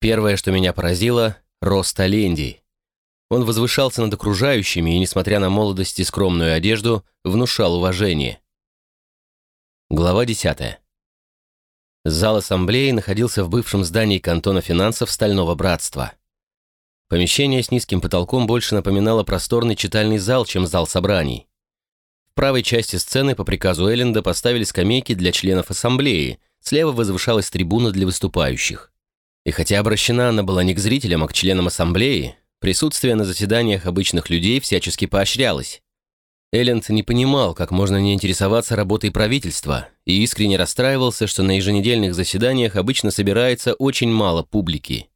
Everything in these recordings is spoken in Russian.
Первое, что меня поразило — рост Оленди. Он возвышался над окружающими и, несмотря на молодость и скромную одежду, внушал уважение. Глава 10. Зал ассамблеи находился в бывшем здании кантона финансов Стального Братства. Помещение с низким потолком больше напоминало просторный читальный зал, чем зал собраний. В правой части сцены по приказу Элленда поставили скамейки для членов ассамблеи, слева возвышалась трибуна для выступающих. И хотя обращена она была не к зрителям, а к членам ассамблеи, присутствие на заседаниях обычных людей всячески поощрялось. Элленд не понимал, как можно не интересоваться работой правительства, и искренне расстраивался, что на еженедельных заседаниях обычно собирается очень мало публики.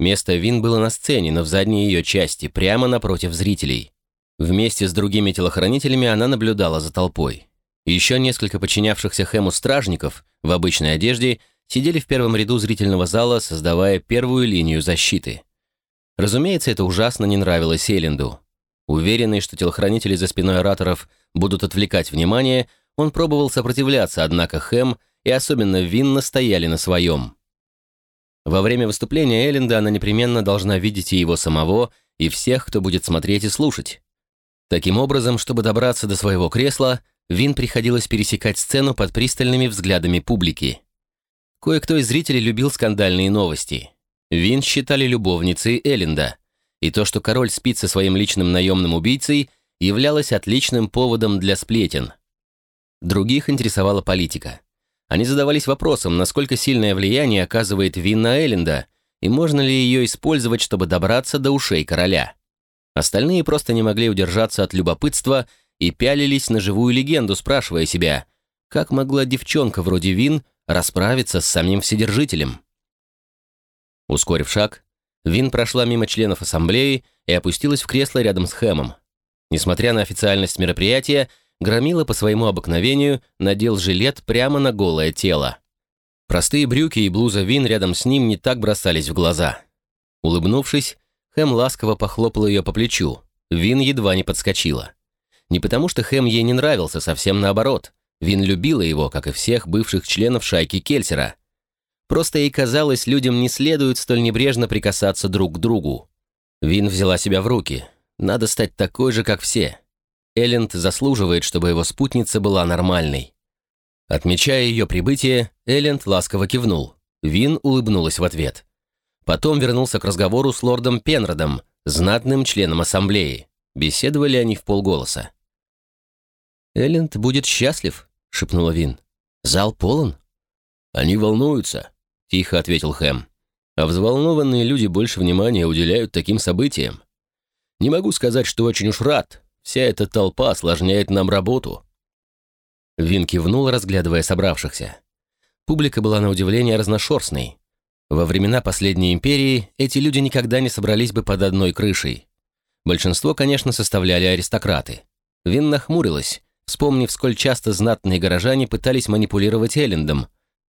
Место Вин было на сцене, но в задней ее части, прямо напротив зрителей. Вместе с другими телохранителями она наблюдала за толпой. Еще несколько подчинявшихся Хэму стражников в обычной одежде сидели в первом ряду зрительного зала, создавая первую линию защиты. Разумеется, это ужасно не нравилось Элленду. Уверенный, что телохранители за спиной ораторов будут отвлекать внимание, он пробовал сопротивляться, однако Хэм и особенно Вин настояли на своем. Во время выступления Элленда она непременно должна видеть и его самого, и всех, кто будет смотреть и слушать. Таким образом, чтобы добраться до своего кресла, Вин приходилось пересекать сцену под пристальными взглядами публики. Кое-кто из зрителей любил скандальные новости. Вин считали любовницей Элленда, и то, что король спит со своим личным наемным убийцей, являлось отличным поводом для сплетен. Других интересовала политика. Они задавались вопросом, насколько сильное влияние оказывает Винна Элленда, и можно ли ее использовать, чтобы добраться до ушей короля. Остальные просто не могли удержаться от любопытства и пялились на живую легенду, спрашивая себя, как могла девчонка вроде Вин расправиться с самим Вседержителем. Ускорив шаг, Вин прошла мимо членов ассамблеи и опустилась в кресло рядом с Хэмом. Несмотря на официальность мероприятия, Громила по своему обыкновению надел жилет прямо на голое тело. Простые брюки и блуза Вин рядом с ним не так бросались в глаза. Улыбнувшись, Хэм ласково похлопал ее по плечу. Вин едва не подскочила. Не потому что Хэм ей не нравился, совсем наоборот. Вин любила его, как и всех бывших членов шайки Кельсера. Просто ей казалось, людям не следует столь небрежно прикасаться друг к другу. Вин взяла себя в руки. Надо стать такой же, как все. Элленд заслуживает, чтобы его спутница была нормальной. Отмечая ее прибытие, Элленд ласково кивнул. Вин улыбнулась в ответ. Потом вернулся к разговору с лордом Пенродом, знатным членом ассамблеи. Беседовали они в полголоса. «Элленд будет счастлив», — шепнула Вин. «Зал полон?» «Они волнуются», — тихо ответил Хэм. «А взволнованные люди больше внимания уделяют таким событиям. Не могу сказать, что очень уж рад, Вся эта толпа осложняет нам работу». Вин кивнул, разглядывая собравшихся. Публика была на удивление разношерстной. Во времена последней империи эти люди никогда не собрались бы под одной крышей. Большинство, конечно, составляли аристократы. Вин нахмурилась, вспомнив, сколь часто знатные горожане пытались манипулировать Эллендом.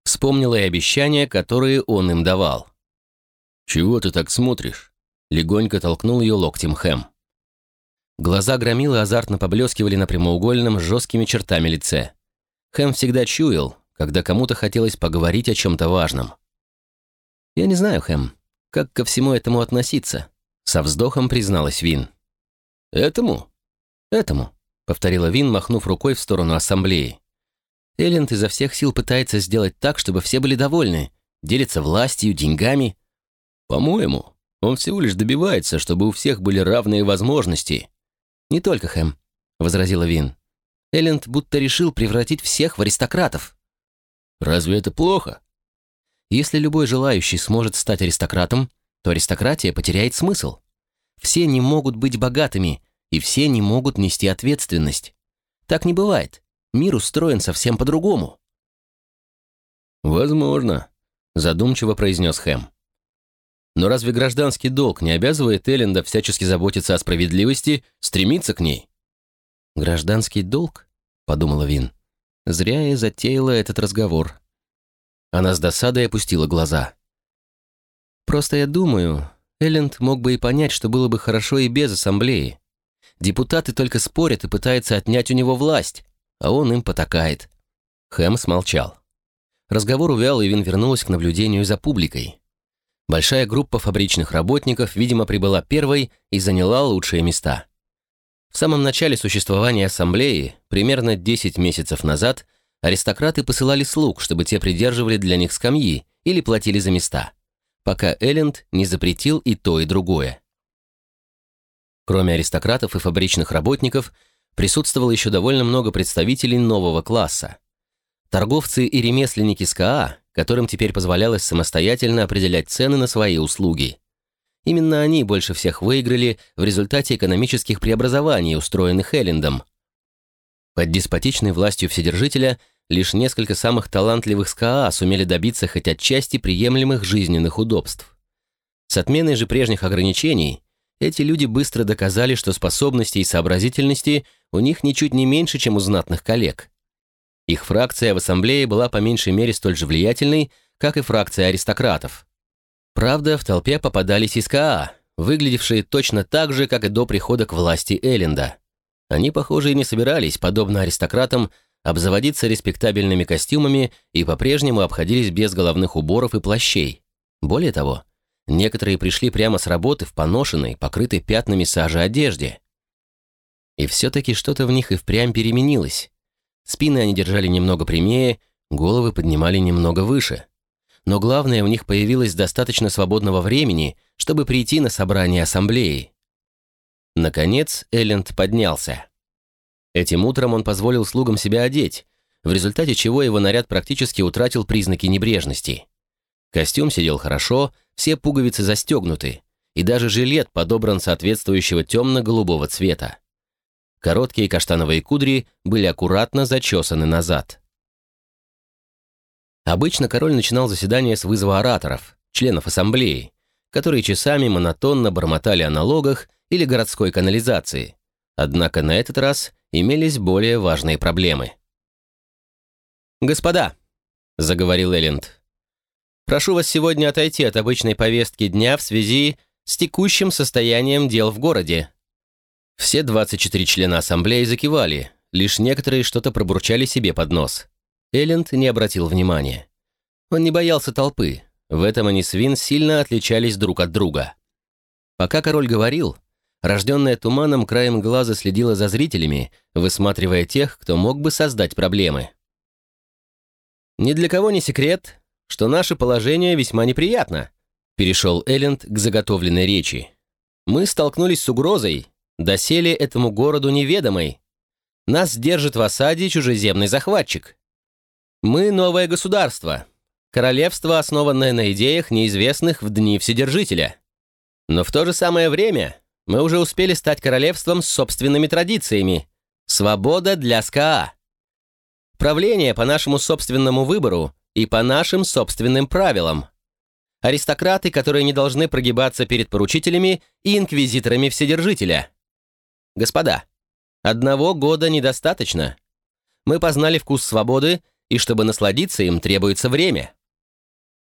Вспомнила и обещания, которые он им давал. «Чего ты так смотришь?» Легонько толкнул ее локтем Хэм. Глаза громилы азартно поблескивали на прямоугольном с жесткими чертами лице. Хэм всегда чуял, когда кому-то хотелось поговорить о чем-то важном. «Я не знаю, Хэм, как ко всему этому относиться?» Со вздохом призналась Вин. «Этому?» «Этому», — повторила Вин, махнув рукой в сторону ассамблеи. Элленд изо всех сил пытается сделать так, чтобы все были довольны, делится властью, деньгами. По-моему, он всего лишь добивается, чтобы у всех были равные возможности, «Не только Хэм», — возразила Вин. «Элленд будто решил превратить всех в аристократов». «Разве это плохо?» «Если любой желающий сможет стать аристократом, то аристократия потеряет смысл. Все не могут быть богатыми, и все не могут нести ответственность. Так не бывает. Мир устроен совсем по-другому». «Возможно», — задумчиво произнес Хэм. Но разве гражданский долг не обязывает Элленда всячески заботиться о справедливости, стремиться к ней? «Гражданский долг?» — подумала Вин. Зря я затеяла этот разговор. Она с досадой опустила глаза. «Просто я думаю, Элленд мог бы и понять, что было бы хорошо и без ассамблеи. Депутаты только спорят и пытаются отнять у него власть, а он им потакает». Хэм смолчал. Разговор увял, и Вин вернулась к наблюдению за публикой. Большая группа фабричных работников, видимо, прибыла первой и заняла лучшие места. В самом начале существования ассамблеи, примерно 10 месяцев назад, аристократы посылали слуг, чтобы те придерживали для них скамьи или платили за места, пока Элленд не запретил и то, и другое. Кроме аристократов и фабричных работников, присутствовало еще довольно много представителей нового класса. Торговцы и ремесленники СКА, которым теперь позволялось самостоятельно определять цены на свои услуги. Именно они больше всех выиграли в результате экономических преобразований, устроенных Эллендом. Под деспотичной властью Вседержителя лишь несколько самых талантливых СКА сумели добиться хоть отчасти приемлемых жизненных удобств. С отменой же прежних ограничений эти люди быстро доказали, что способности и сообразительности у них ничуть не меньше, чем у знатных коллег. Их фракция в ассамблее была по меньшей мере столь же влиятельной, как и фракция аристократов. Правда, в толпе попадались и СКА, выглядевшие точно так же, как и до прихода к власти Элленда. Они, похоже, и не собирались, подобно аристократам, обзаводиться респектабельными костюмами и по-прежнему обходились без головных уборов и плащей. Более того, некоторые пришли прямо с работы в поношенной, покрытой пятнами сажи одежде. И все-таки что-то в них и впрямь переменилось. Спины они держали немного прямее, головы поднимали немного выше но главное, у них появилось достаточно свободного времени, чтобы прийти на собрание ассамблеи. Наконец Элленд поднялся. Этим утром он позволил слугам себя одеть, в результате чего его наряд практически утратил признаки небрежности. Костюм сидел хорошо, все пуговицы застегнуты, и даже жилет подобран соответствующего темно-голубого цвета. Короткие каштановые кудри были аккуратно зачесаны назад. Обычно король начинал заседание с вызова ораторов, членов ассамблеи, которые часами монотонно бормотали о налогах или городской канализации. Однако на этот раз имелись более важные проблемы. «Господа», — заговорил Элленд, — «прошу вас сегодня отойти от обычной повестки дня в связи с текущим состоянием дел в городе». Все 24 члена ассамблеи закивали, лишь некоторые что-то пробурчали себе под нос. Элленд не обратил внимания. Он не боялся толпы. В этом они с Вин сильно отличались друг от друга. Пока король говорил, рожденная туманом краем глаза следила за зрителями, высматривая тех, кто мог бы создать проблемы. «Ни для кого не секрет, что наше положение весьма неприятно», перешел Элленд к заготовленной речи. «Мы столкнулись с угрозой, доселе этому городу неведомой. Нас держит в осаде чужеземный захватчик. Мы новое государство, королевство, основанное на идеях, неизвестных в дни Вседержителя. Но в то же самое время мы уже успели стать королевством с собственными традициями. Свобода для СКА. Правление по нашему собственному выбору и по нашим собственным правилам. Аристократы, которые не должны прогибаться перед поручителями и инквизиторами Вседержителя. Господа, одного года недостаточно. Мы познали вкус свободы и чтобы насладиться им, требуется время.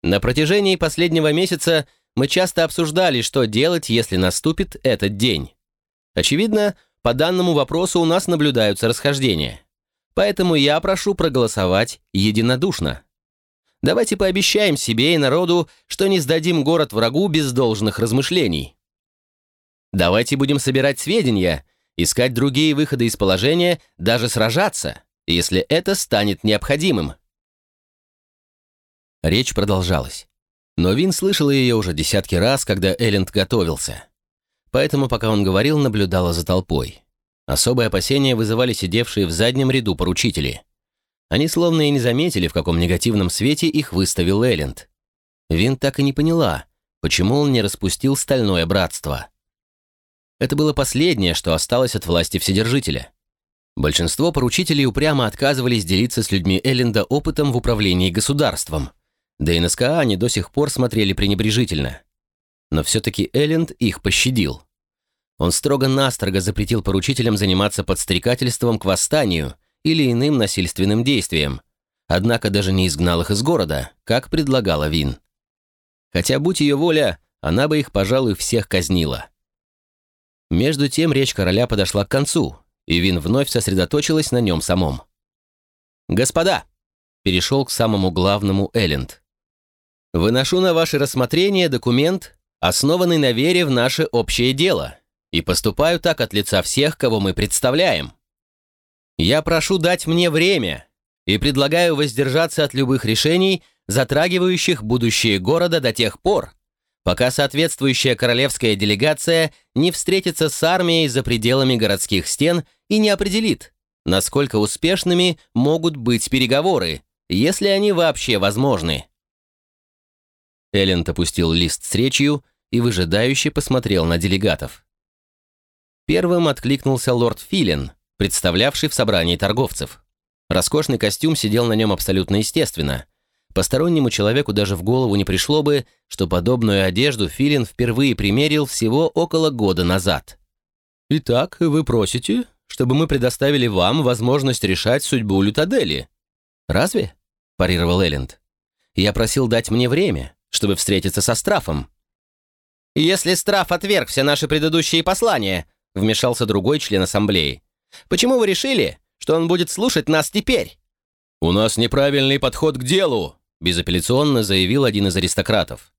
На протяжении последнего месяца мы часто обсуждали, что делать, если наступит этот день. Очевидно, по данному вопросу у нас наблюдаются расхождения. Поэтому я прошу проголосовать единодушно. Давайте пообещаем себе и народу, что не сдадим город врагу без должных размышлений. Давайте будем собирать сведения, искать другие выходы из положения, даже сражаться если это станет необходимым. Речь продолжалась. Но Вин слышал ее уже десятки раз, когда Элленд готовился. Поэтому, пока он говорил, наблюдала за толпой. Особые опасения вызывали сидевшие в заднем ряду поручители. Они словно и не заметили, в каком негативном свете их выставил Элленд. Вин так и не поняла, почему он не распустил стальное братство. Это было последнее, что осталось от власти Вседержителя. Большинство поручителей упрямо отказывались делиться с людьми Элленда опытом в управлении государством. Да и на СКА они до сих пор смотрели пренебрежительно. Но все-таки Элленд их пощадил. Он строго-настрого запретил поручителям заниматься подстрекательством к восстанию или иным насильственным действиям, однако даже не изгнал их из города, как предлагала Вин. Хотя, будь ее воля, она бы их, пожалуй, всех казнила. Между тем речь короля подошла к концу, и Вин вновь сосредоточилась на нем самом. «Господа!» — перешел к самому главному Элленд. Выношу на ваше рассмотрение документ, основанный на вере в наше общее дело, и поступаю так от лица всех, кого мы представляем. Я прошу дать мне время и предлагаю воздержаться от любых решений, затрагивающих будущее города до тех пор, пока соответствующая королевская делегация не встретится с армией за пределами городских стен и не определит, насколько успешными могут быть переговоры, если они вообще возможны. Элленд опустил лист с речью и выжидающе посмотрел на делегатов. Первым откликнулся лорд Филин, представлявший в собрании торговцев. Роскошный костюм сидел на нем абсолютно естественно. Постороннему человеку даже в голову не пришло бы, что подобную одежду Филин впервые примерил всего около года назад. «Итак, вы просите, чтобы мы предоставили вам возможность решать судьбу Лютадели?» «Разве?» – парировал Элленд. «Я просил дать мне время, чтобы встретиться со Страфом». «Если Страф отверг все наши предыдущие послания», — вмешался другой член ассамблеи, «почему вы решили, что он будет слушать нас теперь?» «У нас неправильный подход к делу», — безапелляционно заявил один из аристократов.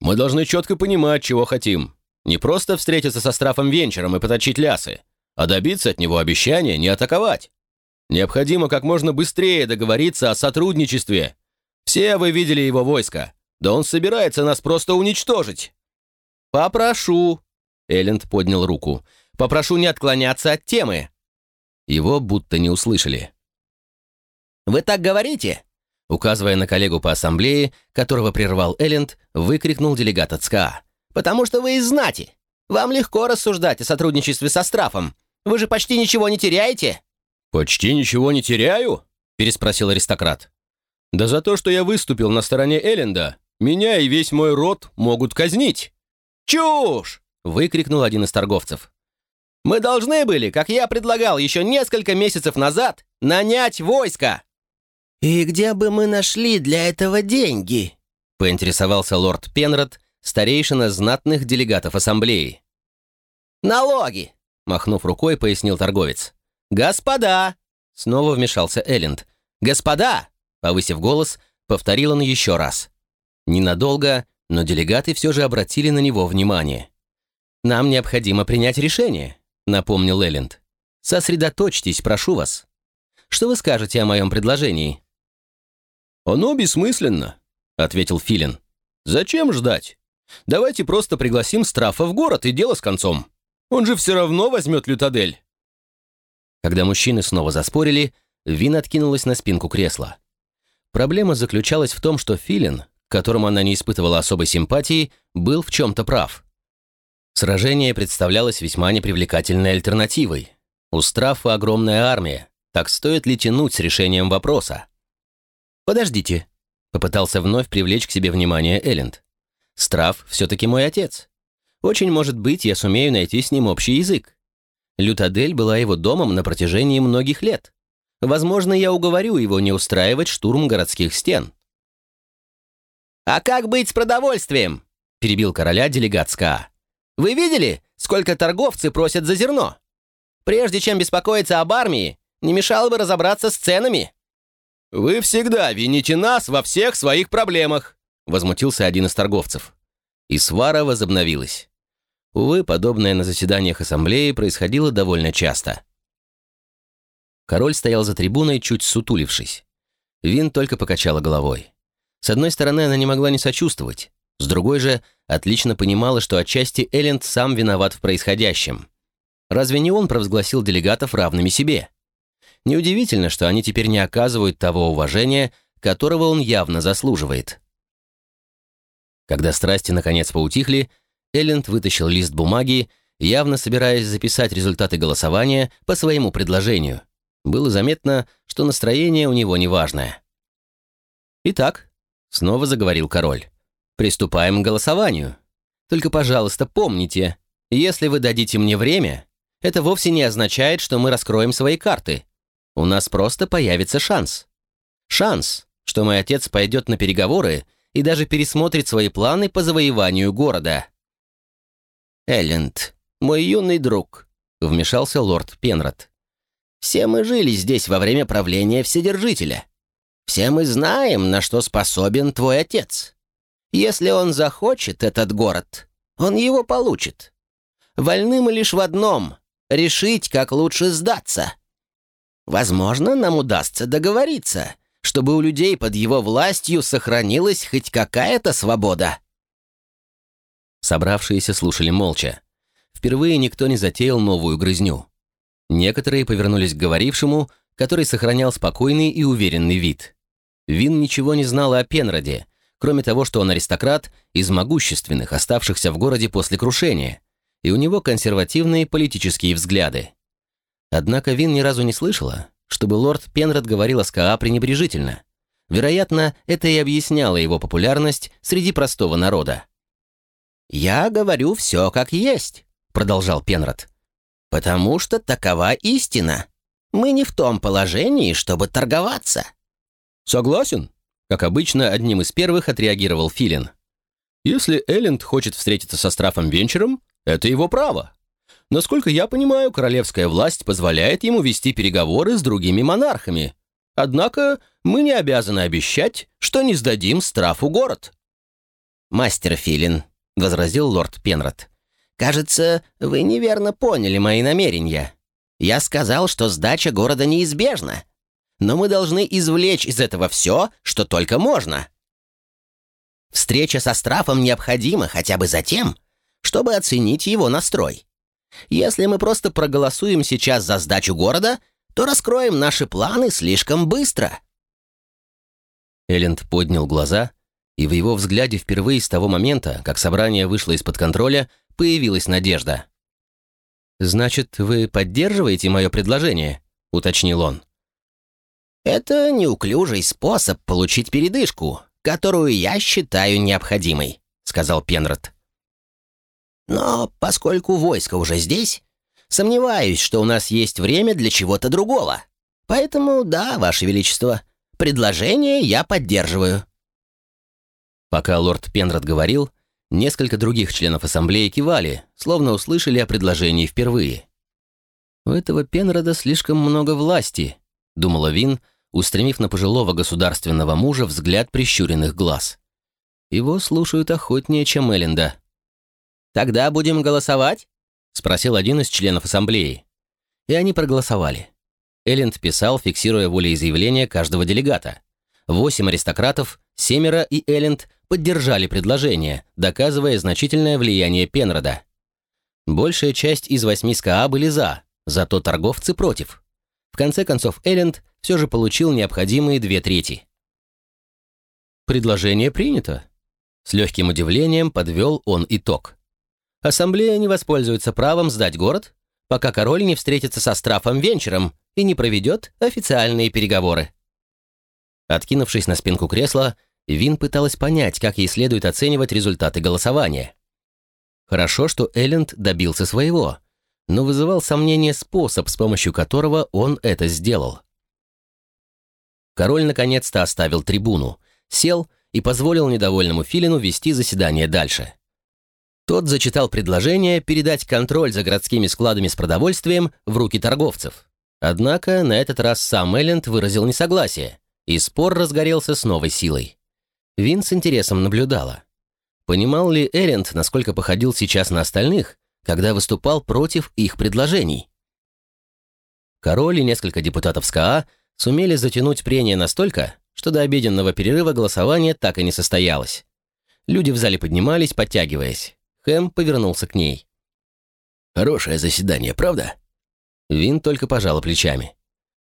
«Мы должны четко понимать, чего хотим. Не просто встретиться со Страфом Венчером и поточить лясы, а добиться от него обещания не атаковать. Необходимо как можно быстрее договориться о сотрудничестве. Все вы видели его войско. Да он собирается нас просто уничтожить. Попрошу. Элленд поднял руку. Попрошу не отклоняться от темы. Его будто не услышали. Вы так говорите? Указывая на коллегу по ассамблее, которого прервал Элленд, выкрикнул делегат от СКА. «Потому что вы из знати. Вам легко рассуждать о сотрудничестве со Страфом. Вы же почти ничего не теряете». «Почти ничего не теряю?» – переспросил аристократ. «Да за то, что я выступил на стороне Элленда, меня и весь мой род могут казнить». «Чушь!» — выкрикнул один из торговцев. «Мы должны были, как я предлагал еще несколько месяцев назад, нанять войско!» «И где бы мы нашли для этого деньги?» — поинтересовался лорд Пенрод, старейшина знатных делегатов ассамблеи. «Налоги!» — махнув рукой, пояснил торговец. «Господа!» — снова вмешался Элленд. «Господа!» — повысив голос, повторил он еще раз. Ненадолго, но делегаты все же обратили на него внимание. «Нам необходимо принять решение», — напомнил Элленд. «Сосредоточьтесь, прошу вас. Что вы скажете о моем предложении?» «Оно бессмысленно», — ответил Филин. «Зачем ждать? Давайте просто пригласим Страфа в город и дело с концом. Он же все равно возьмет Лютадель». Когда мужчины снова заспорили, Вин откинулась на спинку кресла. Проблема заключалась в том, что Филин которому она не испытывала особой симпатии, был в чем-то прав. Сражение представлялось весьма непривлекательной альтернативой. У Страфа огромная армия, так стоит ли тянуть с решением вопроса? «Подождите», — попытался вновь привлечь к себе внимание Элленд. «Страф все-таки мой отец. Очень может быть, я сумею найти с ним общий язык. Лютадель была его домом на протяжении многих лет. Возможно, я уговорю его не устраивать штурм городских стен. «А как быть с продовольствием?» — перебил короля делегат СКА. «Вы видели, сколько торговцы просят за зерно? Прежде чем беспокоиться об армии, не мешало бы разобраться с ценами». «Вы всегда вините нас во всех своих проблемах», — возмутился один из торговцев. И свара возобновилась. Увы, подобное на заседаниях ассамблеи происходило довольно часто. Король стоял за трибуной, чуть сутулившись. Вин только покачала головой. С одной стороны, она не могла не сочувствовать, с другой же, отлично понимала, что отчасти Элленд сам виноват в происходящем. Разве не он провозгласил делегатов равными себе? Неудивительно, что они теперь не оказывают того уважения, которого он явно заслуживает. Когда страсти наконец поутихли, Элленд вытащил лист бумаги, явно собираясь записать результаты голосования по своему предложению. Было заметно, что настроение у него неважное. Итак, Снова заговорил король. «Приступаем к голосованию. Только, пожалуйста, помните, если вы дадите мне время, это вовсе не означает, что мы раскроем свои карты. У нас просто появится шанс. Шанс, что мой отец пойдет на переговоры и даже пересмотрит свои планы по завоеванию города». «Элленд, мой юный друг», — вмешался лорд Пенрод. «Все мы жили здесь во время правления Вседержителя. Все мы знаем, на что способен твой отец. Если он захочет этот город, он его получит. Вольны мы лишь в одном — решить, как лучше сдаться. Возможно, нам удастся договориться, чтобы у людей под его властью сохранилась хоть какая-то свобода». Собравшиеся слушали молча. Впервые никто не затеял новую грызню. Некоторые повернулись к говорившему, который сохранял спокойный и уверенный вид. Вин ничего не знал о Пенроде, кроме того, что он аристократ из могущественных, оставшихся в городе после крушения, и у него консервативные политические взгляды. Однако Вин ни разу не слышала, чтобы лорд Пенрод говорил о СКА пренебрежительно. Вероятно, это и объясняло его популярность среди простого народа. «Я говорю все как есть», — продолжал Пенрод. «Потому что такова истина. Мы не в том положении, чтобы торговаться». «Согласен», — как обычно, одним из первых отреагировал Филин. «Если Элленд хочет встретиться со Страфом Венчером, это его право. Насколько я понимаю, королевская власть позволяет ему вести переговоры с другими монархами. Однако мы не обязаны обещать, что не сдадим Страфу город». «Мастер Филин», — возразил лорд Пенрод, — «кажется, вы неверно поняли мои намерения. Я сказал, что сдача города неизбежна, но мы должны извлечь из этого все, что только можно. Встреча со Страфом необходима хотя бы за тем, чтобы оценить его настрой. Если мы просто проголосуем сейчас за сдачу города, то раскроем наши планы слишком быстро». Элленд поднял глаза, и в его взгляде впервые с того момента, как собрание вышло из-под контроля, появилась надежда. «Значит, вы поддерживаете мое предложение?» — уточнил он. «Это неуклюжий способ получить передышку, которую я считаю необходимой», — сказал Пенрод. Но поскольку войско уже здесь, сомневаюсь, что у нас есть время для чего-то другого. Поэтому, да, Ваше Величество, предложение я поддерживаю». Пока лорд Пенрод говорил, несколько других членов ассамблеи кивали, словно услышали о предложении впервые. «У этого Пенрода слишком много власти», — думала Вин, устремив на пожилого государственного мужа взгляд прищуренных глаз. «Его слушают охотнее, чем Элленда». «Тогда будем голосовать?» — спросил один из членов ассамблеи. И они проголосовали. Элленд писал, фиксируя волеизъявление каждого делегата. Восемь аристократов, семеро и Элленд поддержали предложение, доказывая значительное влияние Пенрода. Большая часть из восьми СКА были «за», зато торговцы против. В конце концов, Элленд все же получил необходимые две трети. «Предложение принято», — с легким удивлением подвел он итог. Ассамблея не воспользуется правом сдать город, пока король не встретится со Страфом Венчером и не проведет официальные переговоры. Откинувшись на спинку кресла, Вин пыталась понять, как ей следует оценивать результаты голосования. Хорошо, что Элленд добился своего, но вызывал сомнение способ, с помощью которого он это сделал. Король наконец-то оставил трибуну, сел и позволил недовольному Филину вести заседание дальше. Тот зачитал предложение передать контроль за городскими складами с продовольствием в руки торговцев. Однако на этот раз сам Элленд выразил несогласие, и спор разгорелся с новой силой. Вин с интересом наблюдала. Понимал ли Элленд, насколько походил сейчас на остальных, когда выступал против их предложений? Король и несколько депутатов СКА сумели затянуть прения настолько, что до обеденного перерыва голосование так и не состоялось. Люди в зале поднимались, подтягиваясь. Хэм повернулся к ней. «Хорошее заседание, правда?» Вин только пожала плечами.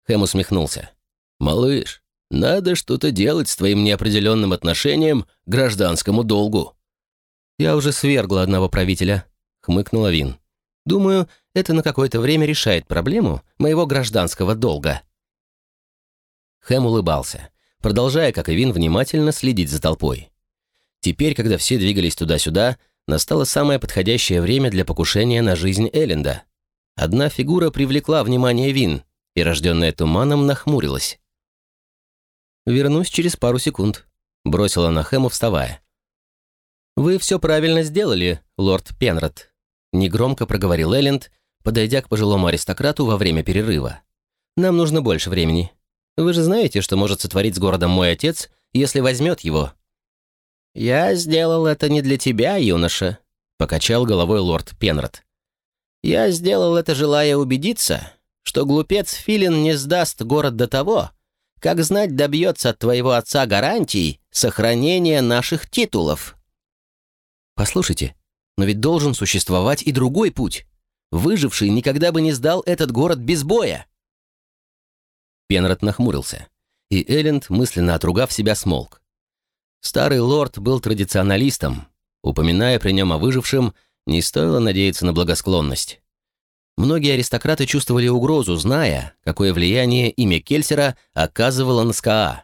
Хэм усмехнулся. «Малыш, надо что-то делать с твоим неопределенным отношением к гражданскому долгу». «Я уже свергла одного правителя», — хмыкнула Вин. «Думаю, это на какое-то время решает проблему моего гражданского долга». Хэм улыбался, продолжая, как и Вин, внимательно следить за толпой. Теперь, когда все двигались туда-сюда, настало самое подходящее время для покушения на жизнь Элленда. Одна фигура привлекла внимание Вин, и рожденная туманом нахмурилась. «Вернусь через пару секунд», — бросила на Хэму, вставая. «Вы все правильно сделали, лорд Пенрод», — негромко проговорил Элленд, подойдя к пожилому аристократу во время перерыва. «Нам нужно больше времени. Вы же знаете, что может сотворить с городом мой отец, если возьмет его». «Я сделал это не для тебя, юноша», — покачал головой лорд Пенрод. «Я сделал это, желая убедиться, что глупец Филин не сдаст город до того, как знать добьется от твоего отца гарантий сохранения наших титулов». «Послушайте, но ведь должен существовать и другой путь. Выживший никогда бы не сдал этот город без боя». Пенрод нахмурился, и Элленд, мысленно отругав себя, смолк. Старый лорд был традиционалистом. Упоминая при нем о выжившем, не стоило надеяться на благосклонность. Многие аристократы чувствовали угрозу, зная, какое влияние имя Кельсера оказывало на СКА.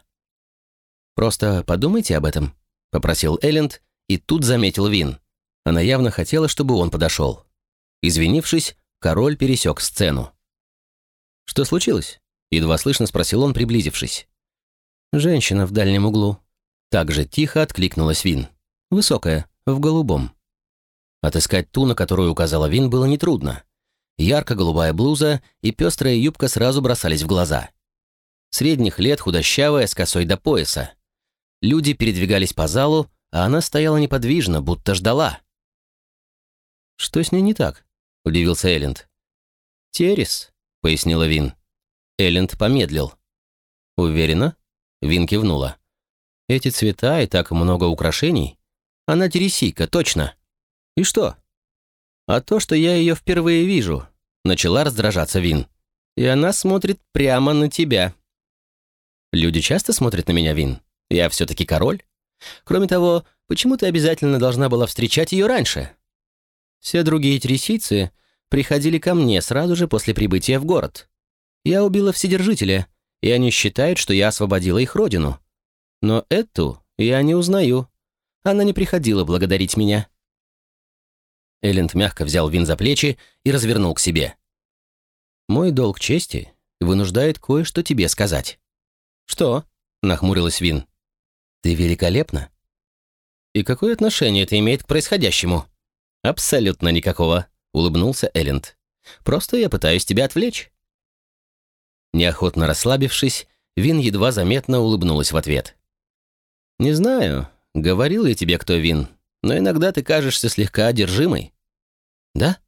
«Просто подумайте об этом», — попросил Элленд, и тут заметил Вин. Она явно хотела, чтобы он подошел. Извинившись, король пересек сцену. «Что случилось?» — едва слышно спросил он, приблизившись. «Женщина в дальнем углу», так же тихо откликнулась Вин. Высокая, в голубом. Отыскать ту, на которую указала Вин, было нетрудно. Ярко-голубая блуза и пестрая юбка сразу бросались в глаза. Средних лет худощавая, с косой до пояса. Люди передвигались по залу, а она стояла неподвижно, будто ждала. «Что с ней не так?» — удивился Элленд. «Террис», — пояснила Вин. Элленд помедлил. «Уверена?» — Вин кивнула. Эти цвета и так много украшений. Она тересийка, точно. И что? А то, что я ее впервые вижу. Начала раздражаться Вин. И она смотрит прямо на тебя. Люди часто смотрят на меня, Вин. Я все-таки король. Кроме того, почему ты обязательно должна была встречать ее раньше? Все другие тересийцы приходили ко мне сразу же после прибытия в город. Я убила Вседержителя, и они считают, что я освободила их родину. Но эту я не узнаю. Она не приходила благодарить меня». Элленд мягко взял Вин за плечи и развернул к себе. «Мой долг чести вынуждает кое-что тебе сказать». «Что?» — нахмурилась Вин. «Ты великолепна». «И какое отношение это имеет к происходящему?» «Абсолютно никакого», — улыбнулся Элленд. «Просто я пытаюсь тебя отвлечь». Неохотно расслабившись, Вин едва заметно улыбнулась в ответ. «Не знаю, говорил ли тебе кто Вин, но иногда ты кажешься слегка одержимой». «Да?»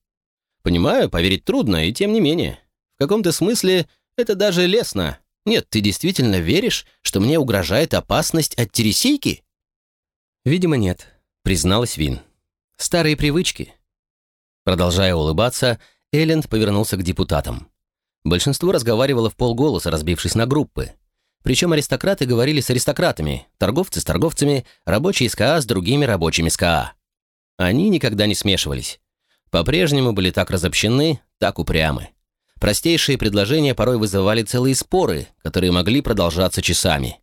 «Понимаю, поверить трудно, и тем не менее. В каком-то смысле это даже лестно. Нет, ты действительно веришь, что мне угрожает опасность от тересийки?» «Видимо, нет», — призналась Вин. «Старые привычки». Продолжая улыбаться, Элленд повернулся к депутатам. Большинство разговаривало в полголоса, разбившись на группы. Причем аристократы говорили с аристократами, торговцы с торговцами, рабочие СКА с другими рабочими СКА. Они никогда не смешивались. По-прежнему были так разобщены, так упрямы. Простейшие предложения порой вызывали целые споры, которые могли продолжаться часами.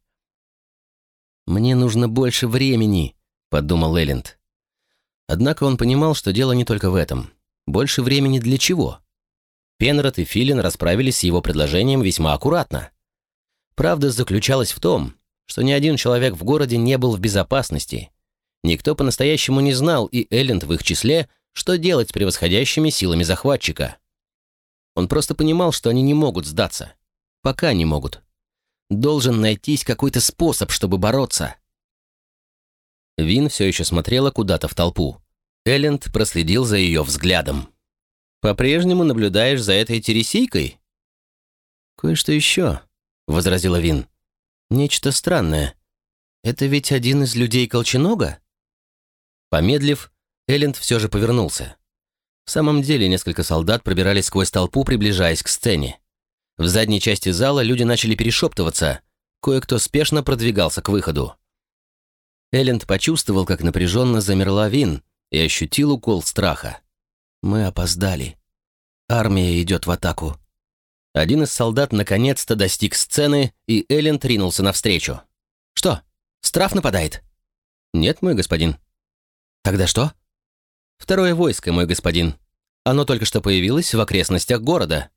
«Мне нужно больше времени», — подумал Элленд. Однако он понимал, что дело не только в этом. Больше времени для чего? Пенрод и Филин расправились с его предложением весьма аккуратно. Правда заключалась в том, что ни один человек в городе не был в безопасности. Никто по-настоящему не знал, и Элленд в их числе, что делать с превосходящими силами захватчика. Он просто понимал, что они не могут сдаться. Пока не могут. Должен найтись какой-то способ, чтобы бороться. Вин все еще смотрела куда-то в толпу. Элленд проследил за ее взглядом. «По-прежнему наблюдаешь за этой тересийкой?» «Кое-что еще», — возразила Вин. «Нечто странное. Это ведь один из людей Колченога?» Помедлив, Элленд все же повернулся. В самом деле несколько солдат пробирались сквозь толпу, приближаясь к сцене. В задней части зала люди начали перешептываться. Кое-кто спешно продвигался к выходу. Элленд почувствовал, как напряженно замерла Вин и ощутил укол страха. «Мы опоздали. Армия идет в атаку». Один из солдат наконец-то достиг сцены, и Элленд ринулся навстречу. «Что, Страф нападает?» «Нет, мой господин». «Тогда что?» «Второе войско, мой господин. Оно только что появилось в окрестностях города».